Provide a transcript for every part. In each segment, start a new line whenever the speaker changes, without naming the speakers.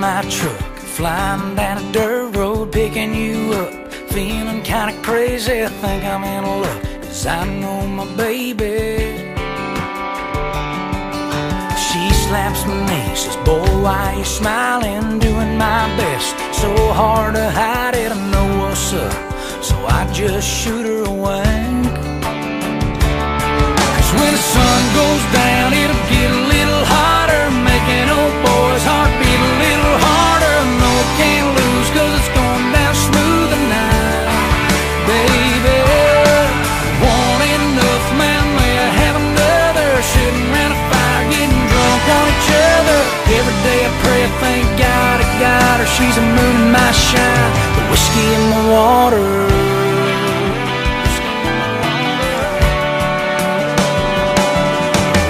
my truck, flying down a dirt road, picking you up. Feeling kinda crazy, I think I'm in love, cause I know my baby. She slaps knee, says, Boy, why you smiling? Doing my best, so hard to hide it, I know what's up. So I just shoot her a wink. Cause when the sun goes down, whiskey in the water.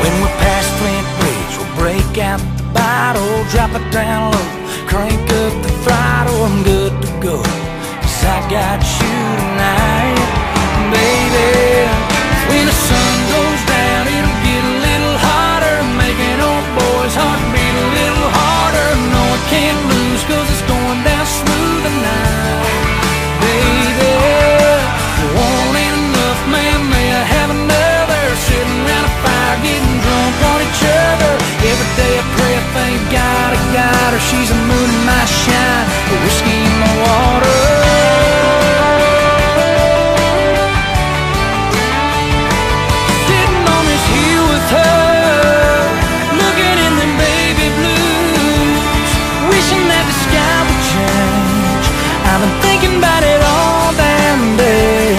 When we're past Flint Bridge, we'll break out the bottle, drop it down low, crank up the throttle, I'm good to go. Cause I got you She's a moon in my shine, the whiskey in my water. Sitting on this hill with her, looking in baby blues, wishing that the sky would change. I've been it all damn day.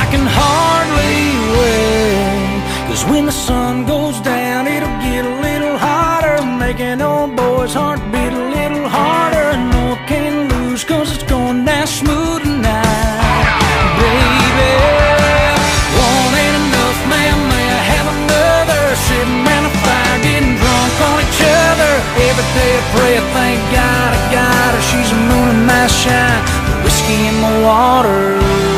I can hardly when the sun goes down, it'll get a little hotter, making old boys' heart beat a little harder. No, I can't lose, cause it's going down smooth tonight, baby. One ain't enough, man, may I have another? Fire, getting drunk on each other. Every day I pray, I thank God I got her. She's a moon in my shine, the whiskey in my water.